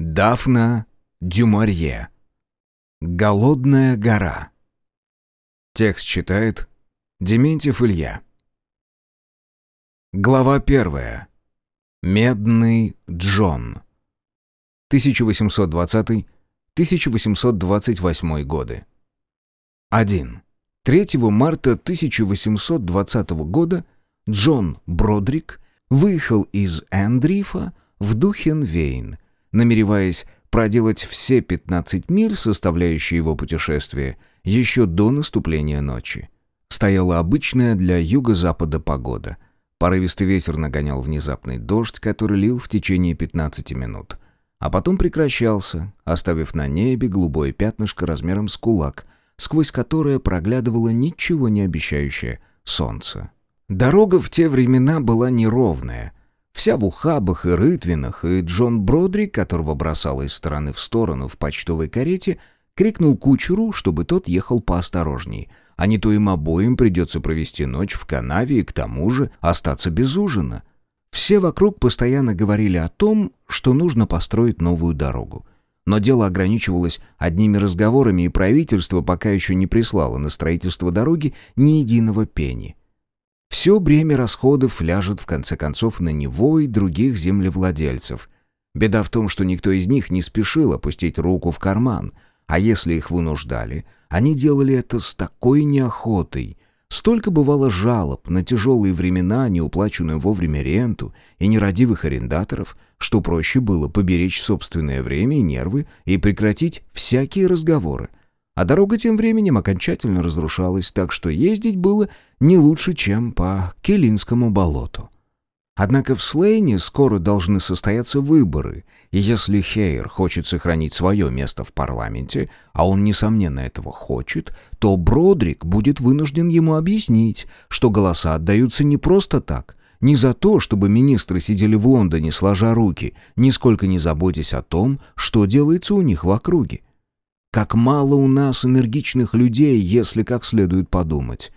Дафна Дюмарье. Голодная гора. Текст читает Дементьев Илья. Глава первая. Медный Джон. 1820-1828 годы. 1. 3 марта 1820 года Джон Бродрик выехал из Эндрифа в Духенвейн, намереваясь проделать все 15 миль, составляющие его путешествие, еще до наступления ночи. Стояла обычная для юго-запада погода. Порывистый ветер нагонял внезапный дождь, который лил в течение 15 минут. А потом прекращался, оставив на небе голубое пятнышко размером с кулак, сквозь которое проглядывало ничего не обещающее солнце. Дорога в те времена была неровная — Вся в ухабах и рытвинах, и Джон Бродри, которого бросало из стороны в сторону в почтовой карете, крикнул кучеру, чтобы тот ехал поосторожней, а не то им обоим придется провести ночь в канаве и к тому же остаться без ужина. Все вокруг постоянно говорили о том, что нужно построить новую дорогу. Но дело ограничивалось одними разговорами, и правительство пока еще не прислало на строительство дороги ни единого пени. Все бремя расходов ляжет в конце концов на него и других землевладельцев. Беда в том, что никто из них не спешил опустить руку в карман, а если их вынуждали, они делали это с такой неохотой. Столько бывало жалоб на тяжелые времена, неуплаченную вовремя ренту и нерадивых арендаторов, что проще было поберечь собственное время и нервы и прекратить всякие разговоры. А дорога тем временем окончательно разрушалась, так что ездить было не лучше, чем по Келинскому болоту. Однако в Слейне скоро должны состояться выборы, и если Хейер хочет сохранить свое место в парламенте, а он, несомненно, этого хочет, то Бродрик будет вынужден ему объяснить, что голоса отдаются не просто так, не за то, чтобы министры сидели в Лондоне сложа руки, нисколько не заботясь о том, что делается у них в округе. Как мало у нас энергичных людей, если как следует подумать.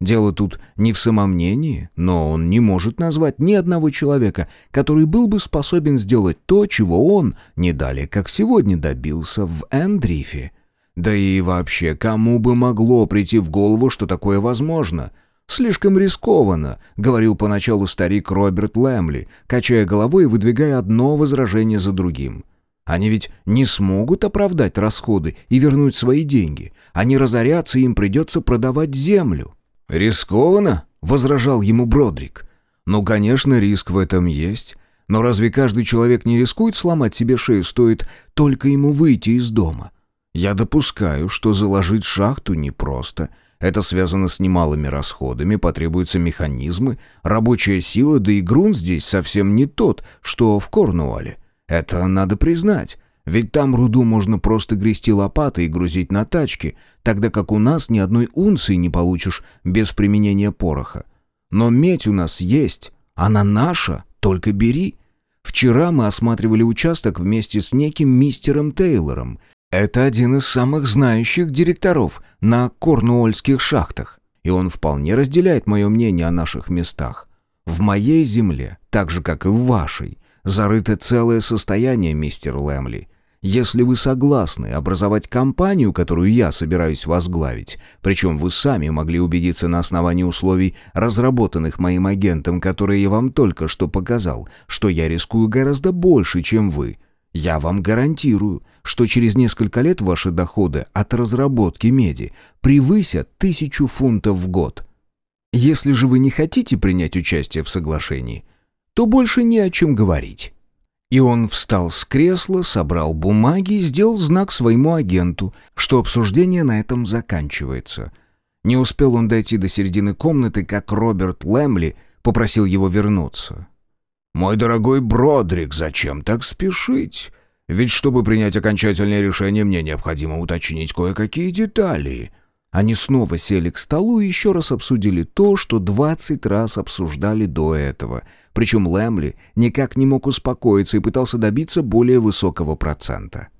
Дело тут не в самомнении, но он не может назвать ни одного человека, который был бы способен сделать то, чего он, не далее как сегодня, добился в Эндрифе. Да и вообще, кому бы могло прийти в голову, что такое возможно? «Слишком рискованно», — говорил поначалу старик Роберт Лэмли, качая головой и выдвигая одно возражение за другим. Они ведь не смогут оправдать расходы и вернуть свои деньги. Они разорятся, и им придется продавать землю». «Рискованно?» — возражал ему Бродрик. «Ну, конечно, риск в этом есть. Но разве каждый человек не рискует сломать себе шею, стоит только ему выйти из дома? Я допускаю, что заложить шахту непросто». Это связано с немалыми расходами, потребуются механизмы, рабочая сила, да и грунт здесь совсем не тот, что в Корнуолле. Это надо признать. Ведь там руду можно просто грести лопатой и грузить на тачки, тогда как у нас ни одной унции не получишь без применения пороха. Но медь у нас есть, она наша, только бери. Вчера мы осматривали участок вместе с неким мистером Тейлором. Это один из самых знающих директоров на корнуольских шахтах, и он вполне разделяет мое мнение о наших местах. В моей земле, так же как и в вашей, Зарыто целое состояние, мистер Лэмли. Если вы согласны образовать компанию, которую я собираюсь возглавить, причем вы сами могли убедиться на основании условий, разработанных моим агентом, которые я вам только что показал, что я рискую гораздо больше, чем вы, я вам гарантирую, что через несколько лет ваши доходы от разработки меди превысят тысячу фунтов в год. Если же вы не хотите принять участие в соглашении – то больше не о чем говорить. И он встал с кресла, собрал бумаги и сделал знак своему агенту, что обсуждение на этом заканчивается. Не успел он дойти до середины комнаты, как Роберт Лэмли попросил его вернуться. «Мой дорогой Бродрик, зачем так спешить? Ведь чтобы принять окончательное решение, мне необходимо уточнить кое-какие детали». Они снова сели к столу и еще раз обсудили то, что двадцать раз обсуждали до этого — причем Лэмли никак не мог успокоиться и пытался добиться более высокого процента.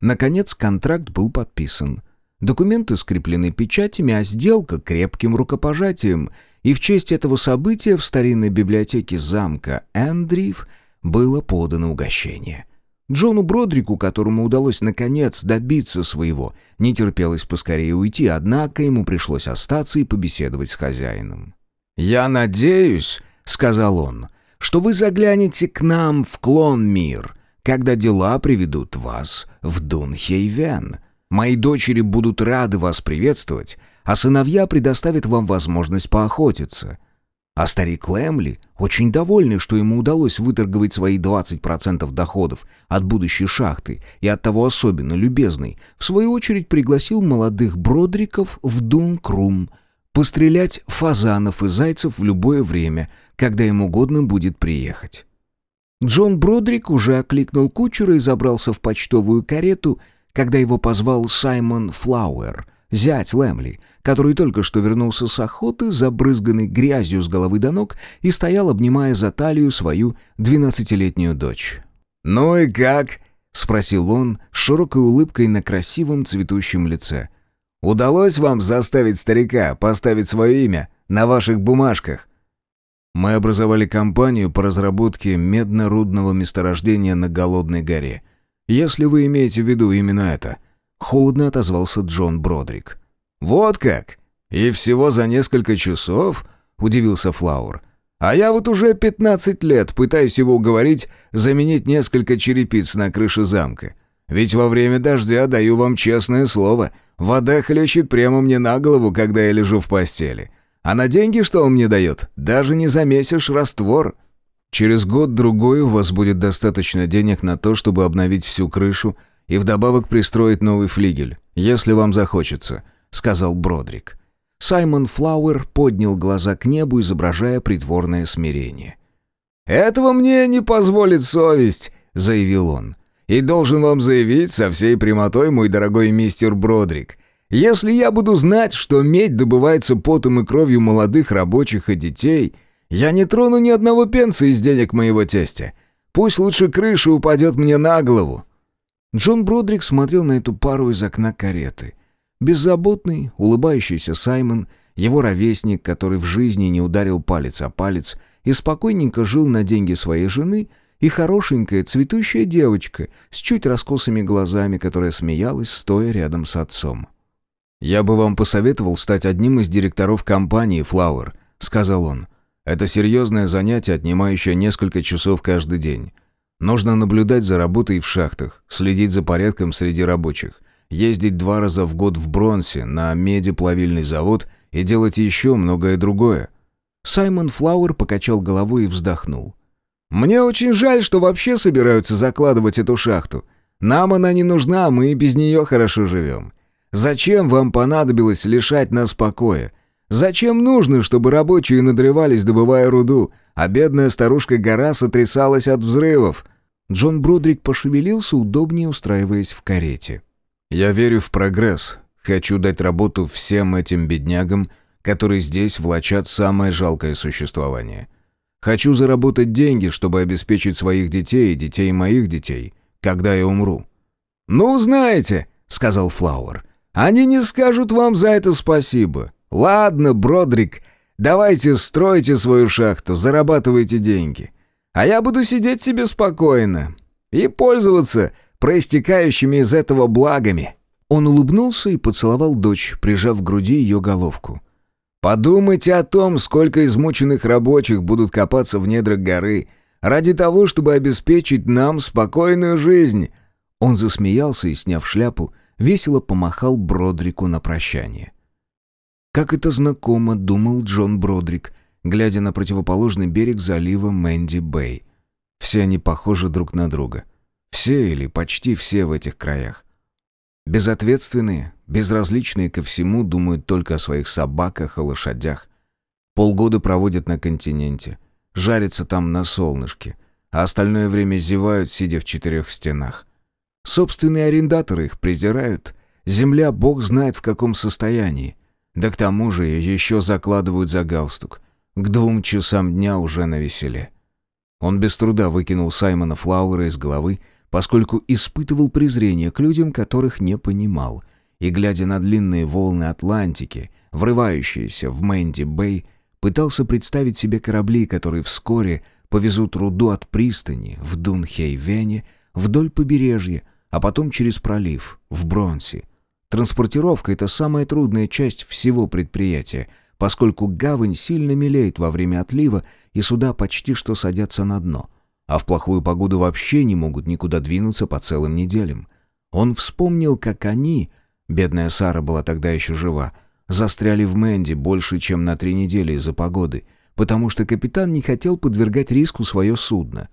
Наконец контракт был подписан. Документы скреплены печатями, а сделка — крепким рукопожатием, и в честь этого события в старинной библиотеке замка Эндриф было подано угощение. Джону Бродрику, которому удалось наконец добиться своего, не терпелось поскорее уйти, однако ему пришлось остаться и побеседовать с хозяином. «Я надеюсь», — сказал он, — «что вы заглянете к нам в Клон-Мир, когда дела приведут вас в Дунхейвен. Мои дочери будут рады вас приветствовать, а сыновья предоставят вам возможность поохотиться. А старик Лэмли, очень довольный, что ему удалось выторговать свои 20% доходов от будущей шахты и от того особенно любезный, в свою очередь пригласил молодых бродриков в Дункрум пострелять фазанов и зайцев в любое время, когда им угодно будет приехать. Джон Бродрик уже окликнул кучера и забрался в почтовую карету, когда его позвал Саймон Флауэр, зять Лэмли, который только что вернулся с охоты, забрызганный грязью с головы до ног, и стоял, обнимая за талию свою двенадцатилетнюю дочь. «Ну и как?» — спросил он с широкой улыбкой на красивом цветущем лице. «Удалось вам заставить старика поставить свое имя на ваших бумажках?» Мы образовали компанию по разработке медно-рудного месторождения на Голодной горе. Если вы имеете в виду именно это. Холодно отозвался Джон Бродрик. «Вот как? И всего за несколько часов?» — удивился Флаур. «А я вот уже пятнадцать лет пытаюсь его уговорить заменить несколько черепиц на крыше замка. Ведь во время дождя, даю вам честное слово, вода хлещет прямо мне на голову, когда я лежу в постели. А на деньги, что он мне дает, даже не замесишь раствор». «Через год-другой у вас будет достаточно денег на то, чтобы обновить всю крышу и вдобавок пристроить новый флигель, если вам захочется», сказал Бродрик. Саймон Флауэр поднял глаза к небу, изображая притворное смирение. «Этого мне не позволит совесть», — заявил он. «И должен вам заявить со всей прямотой, мой дорогой мистер Бродрик, если я буду знать, что медь добывается потом и кровью молодых рабочих и детей, я не трону ни одного пенса из денег моего тестя. Пусть лучше крыша упадет мне на голову». Джон Бродрик смотрел на эту пару из окна кареты — Беззаботный, улыбающийся Саймон, его ровесник, который в жизни не ударил палец о палец и спокойненько жил на деньги своей жены, и хорошенькая цветущая девочка с чуть раскосыми глазами, которая смеялась, стоя рядом с отцом. «Я бы вам посоветовал стать одним из директоров компании «Флауэр», — сказал он. «Это серьезное занятие, отнимающее несколько часов каждый день. Нужно наблюдать за работой в шахтах, следить за порядком среди рабочих ездить два раза в год в Бронсе на медиплавильный завод и делать еще многое другое. Саймон Флауэр покачал головой и вздохнул. «Мне очень жаль, что вообще собираются закладывать эту шахту. Нам она не нужна, мы и без нее хорошо живем. Зачем вам понадобилось лишать нас покоя? Зачем нужно, чтобы рабочие надрывались, добывая руду, а бедная старушка-гора сотрясалась от взрывов?» Джон Бродрик пошевелился, удобнее устраиваясь в карете. Я верю в прогресс. Хочу дать работу всем этим беднягам, которые здесь влачат самое жалкое существование. Хочу заработать деньги, чтобы обеспечить своих детей и детей моих детей, когда я умру». «Ну, знаете», — сказал Флауэр, — «они не скажут вам за это спасибо. Ладно, Бродрик, давайте стройте свою шахту, зарабатывайте деньги. А я буду сидеть себе спокойно и пользоваться проистекающими из этого благами». Он улыбнулся и поцеловал дочь, прижав к груди ее головку. «Подумайте о том, сколько измученных рабочих будут копаться в недрах горы ради того, чтобы обеспечить нам спокойную жизнь». Он засмеялся и, сняв шляпу, весело помахал Бродрику на прощание. Как это знакомо, думал Джон Бродрик, глядя на противоположный берег залива Мэнди-Бэй. Все они похожи друг на друга — все или почти все в этих краях. Безответственные, безразличные ко всему, думают только о своих собаках и лошадях. Полгода проводят на континенте, жарятся там на солнышке, а остальное время зевают, сидя в четырех стенах. Собственные арендаторы их презирают. Земля, бог знает в каком состоянии. Да к тому же еще закладывают за галстук. К двум часам дня уже на веселе. Он без труда выкинул Саймона Флауэра из головы поскольку испытывал презрение к людям, которых не понимал, и, глядя на длинные волны Атлантики, врывающиеся в Мэнди-Бэй, пытался представить себе корабли, которые вскоре повезут руду от пристани в Дунхейвене вдоль побережья, а потом через пролив, в Бронси. Транспортировка — это самая трудная часть всего предприятия, поскольку гавань сильно мелеет во время отлива, и суда почти что садятся на дно, а в плохую погоду вообще не могут никуда двинуться по целым неделям. Он вспомнил, как они, бедная Сара была тогда еще жива, застряли в Мэнди больше, чем на три недели из-за погоды, потому что капитан не хотел подвергать риску свое судно.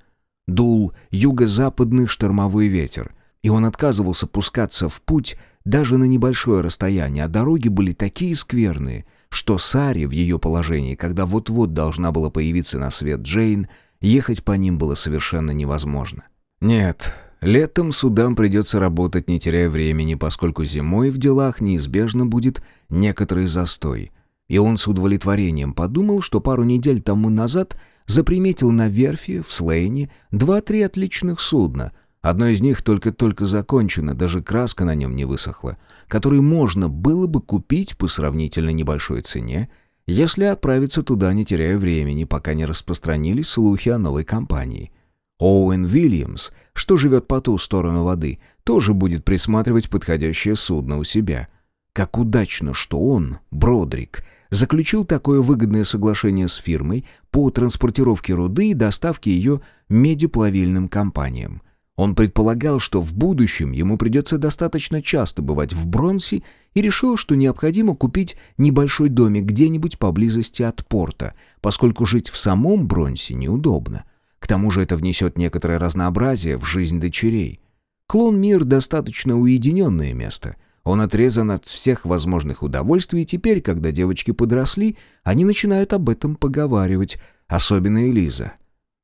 Дул юго-западный штормовой ветер, и он отказывался пускаться в путь даже на небольшое расстояние, а дороги были такие скверные, что Саре в ее положении, когда вот-вот должна была появиться на свет Джейн, ехать по ним было совершенно невозможно. Нет, летом судам придется работать, не теряя времени, поскольку зимой в делах неизбежно будет некоторый застой. И он с удовлетворением подумал, что пару недель тому назад заприметил на верфи в Слейне два-три отличных судна — Одно из них только-только закончено, даже краска на нем не высохла, который можно было бы купить по сравнительно небольшой цене, если отправиться туда, не теряя времени, пока не распространились слухи о новой компании. Оуэн Вильямс, что живет по ту сторону воды, тоже будет присматривать подходящее судно у себя. Как удачно, что он, Бродрик, заключил такое выгодное соглашение с фирмой по транспортировке руды и доставке ее медиплавильным компаниям – он предполагал, что в будущем ему придется достаточно часто бывать в Бронсе и решил, что необходимо купить небольшой домик где-нибудь поблизости от порта, поскольку жить в самом Бронсе неудобно. К тому же это внесет некоторое разнообразие в жизнь дочерей. Клон-мир достаточно уединенное место. Он отрезан от всех возможных удовольствий, и теперь, когда девочки подросли, они начинают об этом поговаривать, особенно Элиза.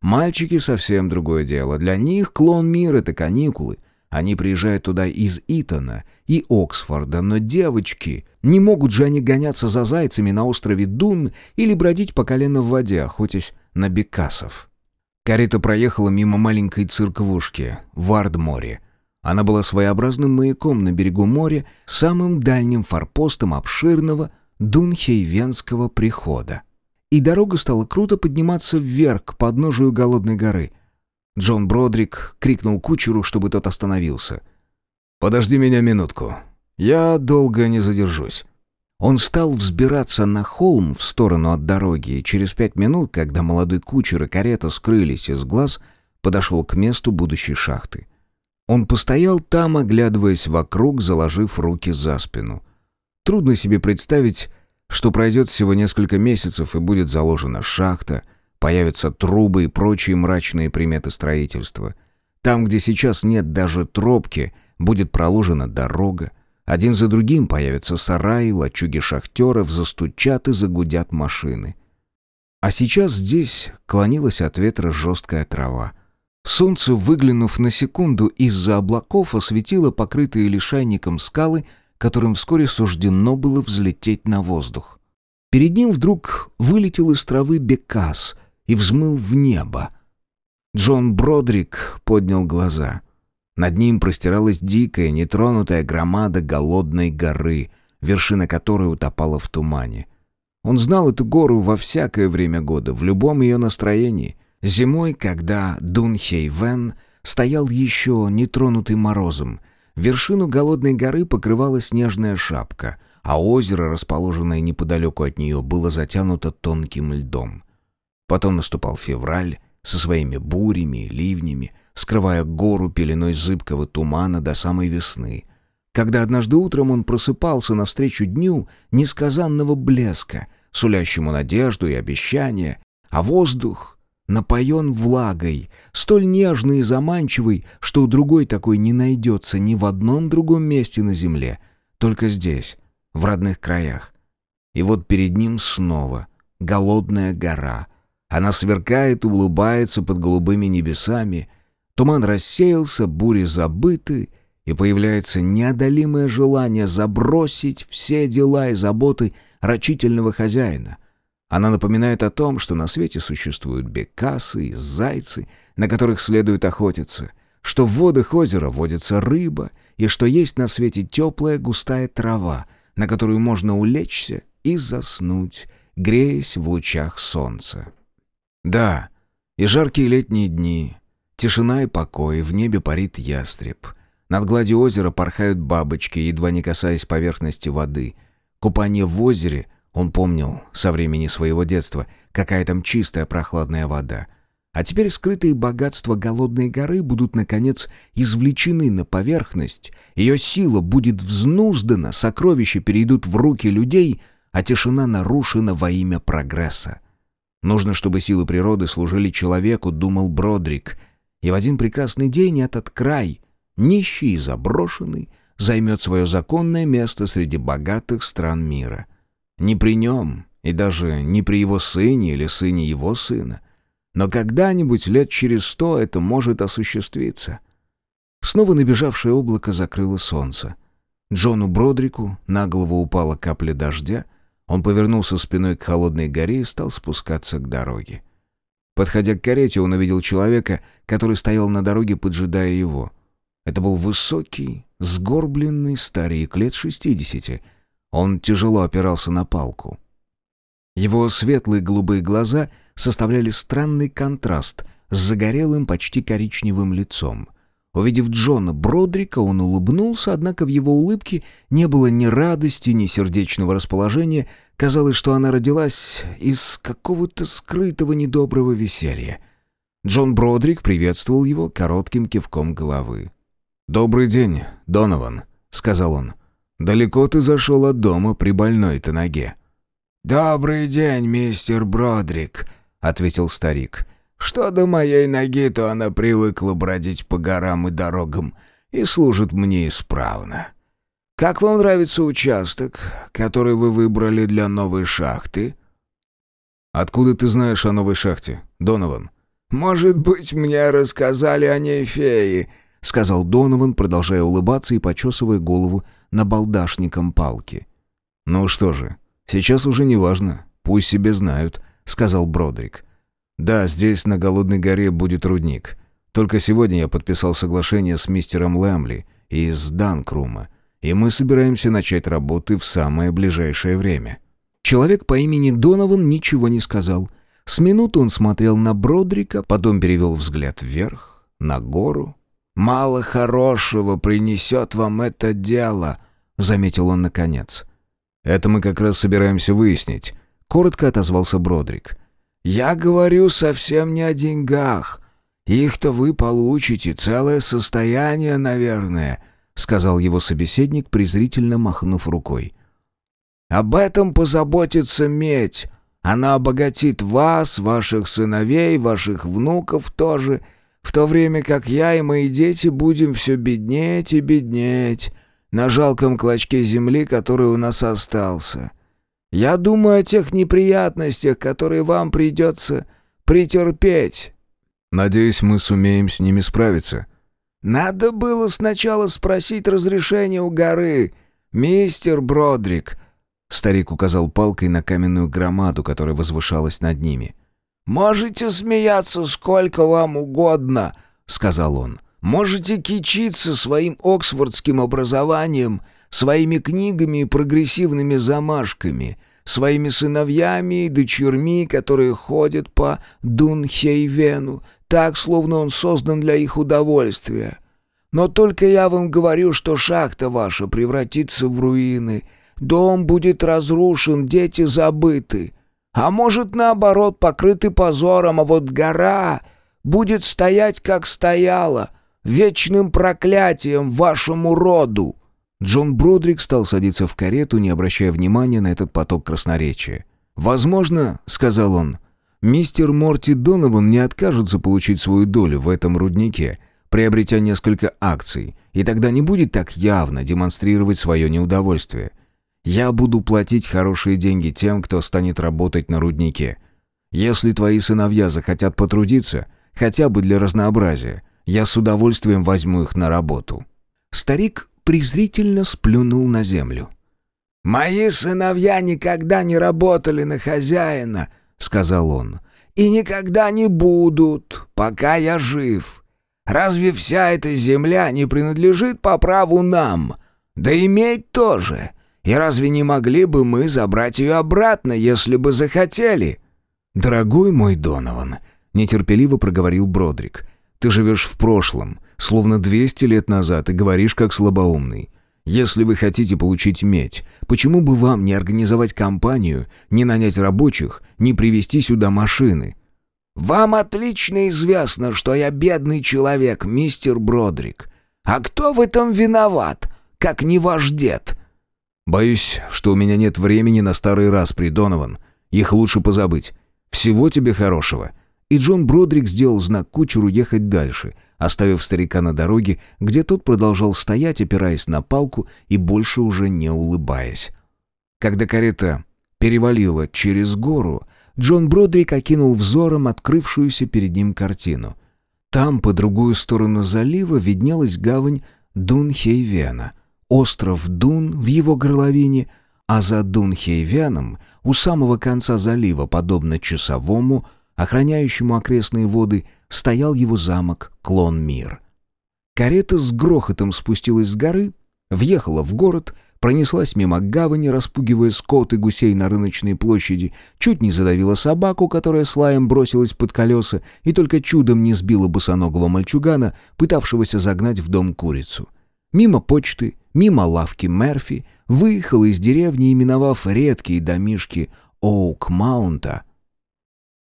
Мальчики совсем другое дело. Для них клон мир — это каникулы. Они приезжают туда из Итона и Оксфорда, но девочки... Не могут же они гоняться за зайцами на острове Дун или бродить по колено в воде, охотясь на бекасов. Карета проехала мимо маленькой церквушки в Ардморе. Она была своеобразным маяком на берегу моря, самым дальним форпостом обширного Дунхейвенского прихода и дорога стала круто подниматься вверх к подножию голодной горы. Джон Бродрик крикнул кучеру, чтобы тот остановился. «Подожди меня минутку. Я долго не задержусь». Он стал взбираться на холм в сторону от дороги, и через пять минут, когда молодой кучер и карета скрылись из глаз, подошел к месту будущей шахты. Он постоял там, оглядываясь вокруг, заложив руки за спину. Трудно себе представить, что пройдет всего несколько месяцев и будет заложена шахта, появятся трубы и прочие мрачные приметы строительства. Там, где сейчас нет даже тропки, будет проложена дорога. Один за другим появятся сараи, лачуги шахтеров, застучат и загудят машины. А сейчас здесь клонилась от ветра жесткая трава. Солнце, выглянув на секунду из-за облаков, осветило покрытые лишайником скалы, которым вскоре суждено было взлететь на воздух. Перед ним вдруг вылетел из травы бекас и взмыл в небо. Джон Бродрик поднял глаза. Над ним простиралась дикая, нетронутая громада голодной горы, вершина которой утопала в тумане. Он знал эту гору во всякое время года, в любом ее настроении. Зимой, когда Дунхейвен стоял еще нетронутый морозом, Вершину голодной горы покрывала снежная шапка, а озеро, расположенное неподалеку от нее, было затянуто тонким льдом. Потом наступал февраль со своими бурями ливнями, скрывая гору пеленой зыбкого тумана до самой весны, когда однажды утром он просыпался навстречу дню несказанного блеска, сулящему надежду и обещания, а воздух напоен влагой, столь нежной и заманчивой, что у другой такой не найдется ни в одном другом месте на земле, только здесь, в родных краях. И вот перед ним снова голодная гора. Она сверкает улыбается под голубыми небесами. Туман рассеялся, бури забыты, и появляется неодолимое желание забросить все дела и заботы рачительного хозяина — она напоминает о том, что на свете существуют бекасы и зайцы, на которых следует охотиться, что в водах озера водится рыба, и что есть на свете теплая густая трава, на которую можно улечься и заснуть, греясь в лучах солнца. Да, и жаркие летние дни, Тишина и покой, в небе парит ястреб. Над гладью озера порхают бабочки, едва не касаясь поверхности воды. Купание в озере, он помнил со времени своего детства, какая там чистая прохладная вода. А теперь скрытые богатства голодной горы будут, наконец, извлечены на поверхность, ее сила будет взнуздана, сокровища перейдут в руки людей, а тишина нарушена во имя прогресса. Нужно, чтобы силы природы служили человеку, думал Бродрик, и в один прекрасный день этот край — нищий и заброшенный, займет свое законное место среди богатых стран мира. Не при нем, и даже не при его сыне или сыне его сына. Но когда-нибудь лет через сто это может осуществиться. Снова набежавшее облако закрыло солнце. Джону Бродрику на голову упала капля дождя, он повернулся спиной к холодной горе и стал спускаться к дороге. Подходя к карете, он увидел человека, который стоял на дороге, поджидая его. Это был высокий, сгорбленный старик лет шестидесяти. Он тяжело опирался на палку. Его светлые голубые глаза составляли странный контраст с загорелым, почти коричневым лицом. Увидев Джона Бродрика, он улыбнулся, однако в его улыбке не было ни радости, ни сердечного расположения. Казалось, что она родилась из какого-то скрытого недоброго веселья. Джон Бродрик приветствовал его коротким кивком головы. «Добрый день, Донован», — сказал он. «Далеко ты зашел от дома при больной-то ноге?» «Добрый день, мистер Бродрик», — ответил старик. «Что до моей ноги, то она привыкла бродить по горам и дорогам и служит мне исправно. Как вам нравится участок, который вы выбрали для новой шахты?» «Откуда ты знаешь о новой шахте, Донован?» «Может быть, мне рассказали о ней феи», — сказал Донован, продолжая улыбаться и почесывая голову на балдашником палки. «Ну что же, сейчас уже не важно, пусть себе знают», — сказал Бродрик. «Да, здесь, на Голодной горе, будет рудник. Только сегодня я подписал соглашение с мистером Лэмли из Данкрума, и мы собираемся начать работы в самое ближайшее время». Человек по имени Донован ничего не сказал. С минуты он смотрел на Бродрика, потом перевел взгляд вверх, на гору, «Мало хорошего принесет вам это дело», — заметил он наконец. «Это мы как раз собираемся выяснить», — коротко отозвался Бродрик. «Я говорю совсем не о деньгах. Их-то вы получите, целое состояние, наверное», — сказал его собеседник, презрительно махнув рукой. «Об этом позаботится медь. Она обогатит вас, ваших сыновей, ваших внуков тоже» в то время как я и мои дети будем все беднеть и беднеть на жалком клочке земли, который у нас остался. Я думаю о тех неприятностях, которые вам придется претерпеть». «Надеюсь, мы сумеем с ними справиться». «Надо было сначала спросить разрешение у горы, мистер Бродрик». Старик указал палкой на каменную громаду, которая возвышалась над ними. «Можете смеяться сколько вам угодно», — сказал он. «Можете кичиться своим оксфордским образованием, своими книгами и прогрессивными замашками, своими сыновьями и дочерьми, которые ходят по Дунхейвену, так, словно он создан для их удовольствия. Но только я вам говорю, что шахта ваша превратится в руины, дом будет разрушен, дети забыты». А может, наоборот, покрыты позором, а вот гора будет стоять, как стояла, вечным проклятием вашему роду». Джон Бродрик стал садиться в карету, не обращая внимания на этот поток красноречия. «Возможно, — сказал он, — мистер Морти Донован не откажется получить свою долю в этом руднике, приобретя несколько акций, и тогда не будет так явно демонстрировать свое неудовольствие. Я буду платить хорошие деньги тем, кто станет работать на руднике. Если твои сыновья захотят потрудиться, хотя бы для разнообразия, я с удовольствием возьму их на работу». Старик презрительно сплюнул на землю. «Мои сыновья никогда не работали на хозяина», — сказал он, — «и никогда не будут, пока я жив. Разве вся эта земля не принадлежит по праву нам? Да иметь тоже. И разве не могли бы мы забрать ее обратно, если бы захотели?» «Дорогой мой Донован», — нетерпеливо проговорил Бродрик, Ты живешь в прошлом, словно 200 лет назад, и говоришь как слабоумный. Если вы хотите получить медь, почему бы вам не организовать компанию, не нанять рабочих, не привезти сюда машины?» «Вам отлично известно, что я бедный человек, мистер Бродрик. А кто в этом виноват, как не ваш дед?» «Боюсь, что у меня нет времени на старый раз, Донован. Их лучше позабыть. Всего тебе хорошего». И Джон Бродрик сделал знак кучеру ехать дальше — оставив старика на дороге, где тот продолжал стоять, опираясь на палку и больше уже не улыбаясь. Когда карета перевалила через гору, Джон Бродрик окинул взором открывшуюся перед ним картину. Там, по другую сторону залива, виднелась гавань Дунхейвена, остров Дун в его горловине, а за Дунхейвеном, у самого конца залива, подобно часовому, охраняющему окрестные воды, стоял его замок Клон-Мир. Карета с грохотом спустилась с горы, въехала в город, пронеслась мимо гавани, распугивая скот и гусей на рыночной площади, чуть не задавила собаку, которая с лаем бросилась под колеса и только чудом не сбила босоногого мальчугана, пытавшегося загнать в дом курицу. Мимо почты, мимо лавки Мерфи, выехала из деревни, именовав редкие домишки Оук-Маунта,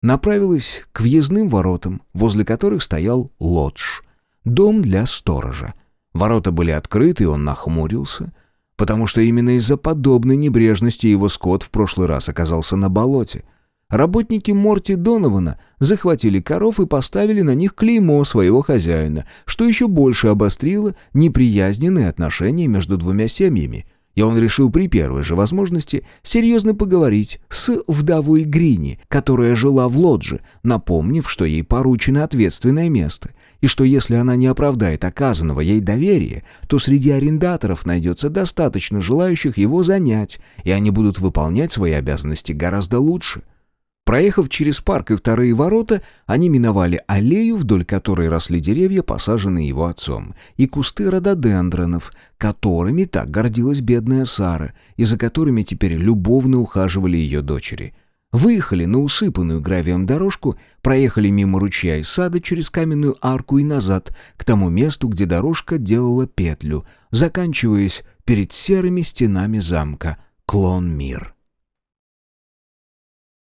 направилась к въездным воротам, возле которых стоял лодж, дом для сторожа. Ворота были открыты, и он нахмурился, потому что именно из-за подобной небрежности его скот в прошлый раз оказался на болоте. Работники Морти Донована захватили коров и поставили на них клеймо своего хозяина, что еще больше обострило неприязненные отношения между двумя семьями — и он решил при первой же возможности серьезно поговорить с вдовой Грини, которая жила в лодже, напомнив, что ей поручено ответственное место, и что если она не оправдает оказанного ей доверия, то среди арендаторов найдется достаточно желающих его занять, и они будут выполнять свои обязанности гораздо лучше. Проехав через парк и вторые ворота, они миновали аллею, вдоль которой росли деревья, посаженные его отцом, и кусты рододендронов, которыми так гордилась бедная Сара, и за которыми теперь любовно ухаживали ее дочери. Выехали на усыпанную гравием дорожку, проехали мимо ручья и сада через каменную арку и назад, к тому месту, где дорожка делала петлю, заканчиваясь перед серыми стенами замка Клон-Мир.